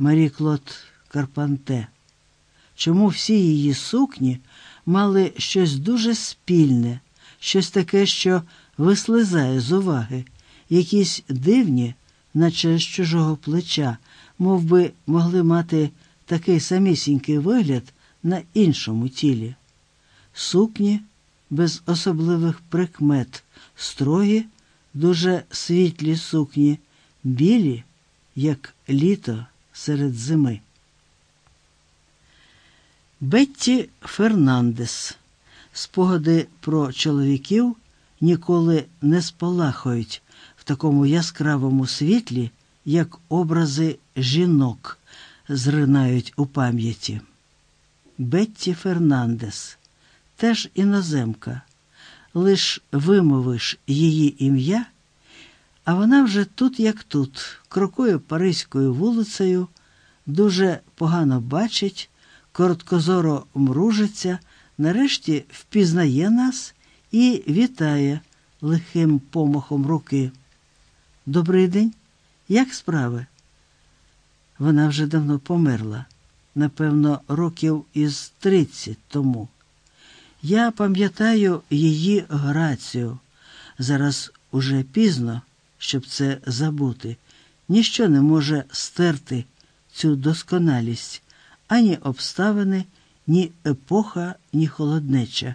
Марі Клод Карпанте? Чому всі її сукні мали щось дуже спільне, щось таке, що вислизає з уваги, якісь дивні, наче з чужого плеча, мов би могли мати такий самісінький вигляд на іншому тілі. Сукні без особливих прикмет, строгі, дуже світлі сукні, білі, як літо серед зими. Бетті Фернандес. Спогади про чоловіків ніколи не спалахають в такому яскравому світлі, як образи жінок зринають у пам'яті. Бетті Фернандес, теж іноземка, лиш вимовиш її ім'я, а вона вже тут, як тут, крокує Паризькою вулицею, дуже погано бачить, короткозоро мружиться, нарешті впізнає нас і вітає лихим помахом руки. Добрий день, як справи? Вона вже давно померла, напевно, років із тридцять тому. Я пам'ятаю її грацію. Зараз уже пізно, щоб це забути. Ніщо не може стерти цю досконалість, ані обставини, ні епоха, ні холоднеча,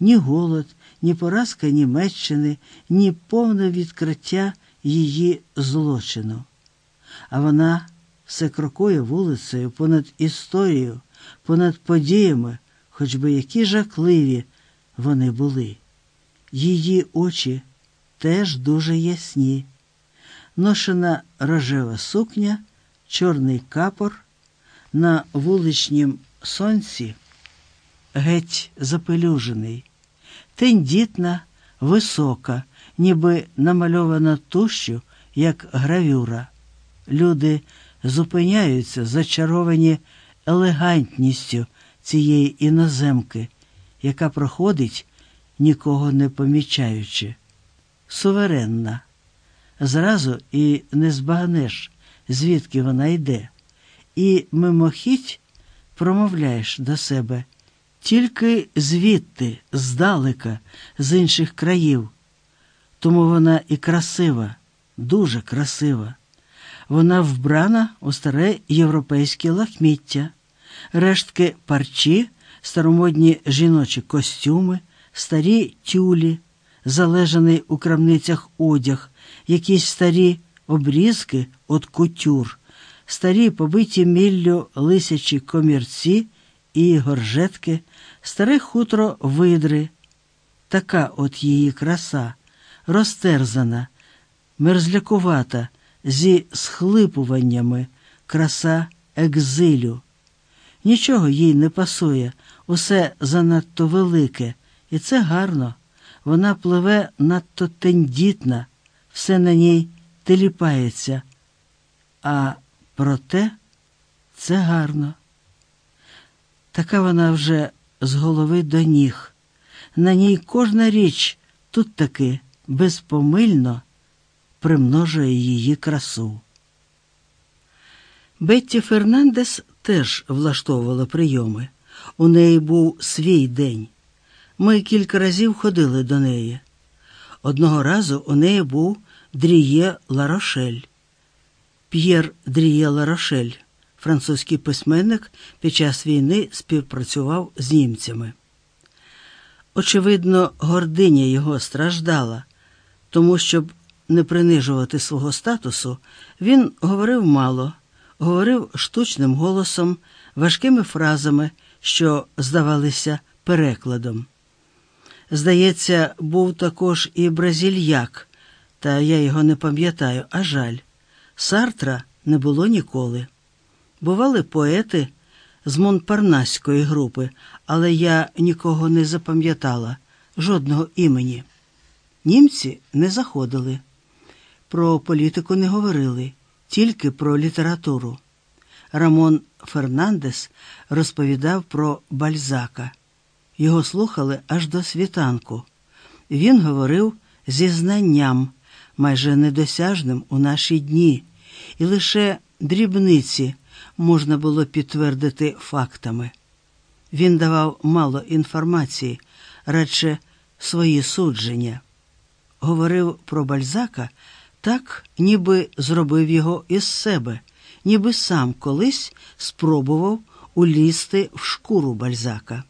ні голод, ні поразка Німеччини, ні повне відкриття її злочину. А вона все крокує вулицею понад історією, понад подіями, хоч би які жахливі вони були. Її очі теж дуже ясні, ношена рожева сукня, чорний капор, на вуличнім сонці геть запелюжений, тендітна, висока, ніби намальована тущу, як гравюра. Люди зупиняються, зачаровані елегантністю цієї іноземки, яка проходить, нікого не помічаючи, суверенна. Зразу і не збагнеш, звідки вона йде, і мимохідь промовляєш до себе тільки звідти, здалека, з інших країв. Тому вона і красива, дуже красива. Вона вбрана у старе європейське лахміття, рештки парчі, старомодні жіночі костюми, старі тюлі, залежаний у крамницях одяг, якісь старі обрізки от кутюр, старі побиті міллю лисячі комірці і горжетки, старе хутро видри. Така от її краса, розтерзана, мерзлякувата зі схлипуваннями краса екзилю. Нічого їй не пасує, усе занадто велике, і це гарно. Вона пливе надто тендітна, все на ній теліпається. А проте це гарно. Така вона вже з голови до ніг. На ній кожна річ тут таки безпомильно примножує її красу. Бетті Фернандес теж влаштовувала прийоми. У неї був свій день. Ми кілька разів ходили до неї. Одного разу у неї був Дріє Ларошель. П'єр Дріє Ларошель, французький письменник, під час війни співпрацював з німцями. Очевидно, гординя його страждала, тому, щоб не принижувати свого статусу, він говорив мало, говорив штучним голосом, важкими фразами, що здавалися перекладом. Здається, був також і бразильяк, та я його не пам'ятаю, а жаль. Сартра не було ніколи. Бували поети з Монпарнаської групи, але я нікого не запам'ятала, жодного імені. Німці не заходили. Про політику не говорили, тільки про літературу. Рамон Фернандес розповідав про Бальзака. Його слухали аж до світанку. Він говорив зі знанням, майже недосяжним у наші дні, і лише дрібниці можна було підтвердити фактами. Він давав мало інформації, радше свої судження. Говорив про Бальзака так, ніби зробив його із себе, ніби сам колись спробував улізти в шкуру Бальзака.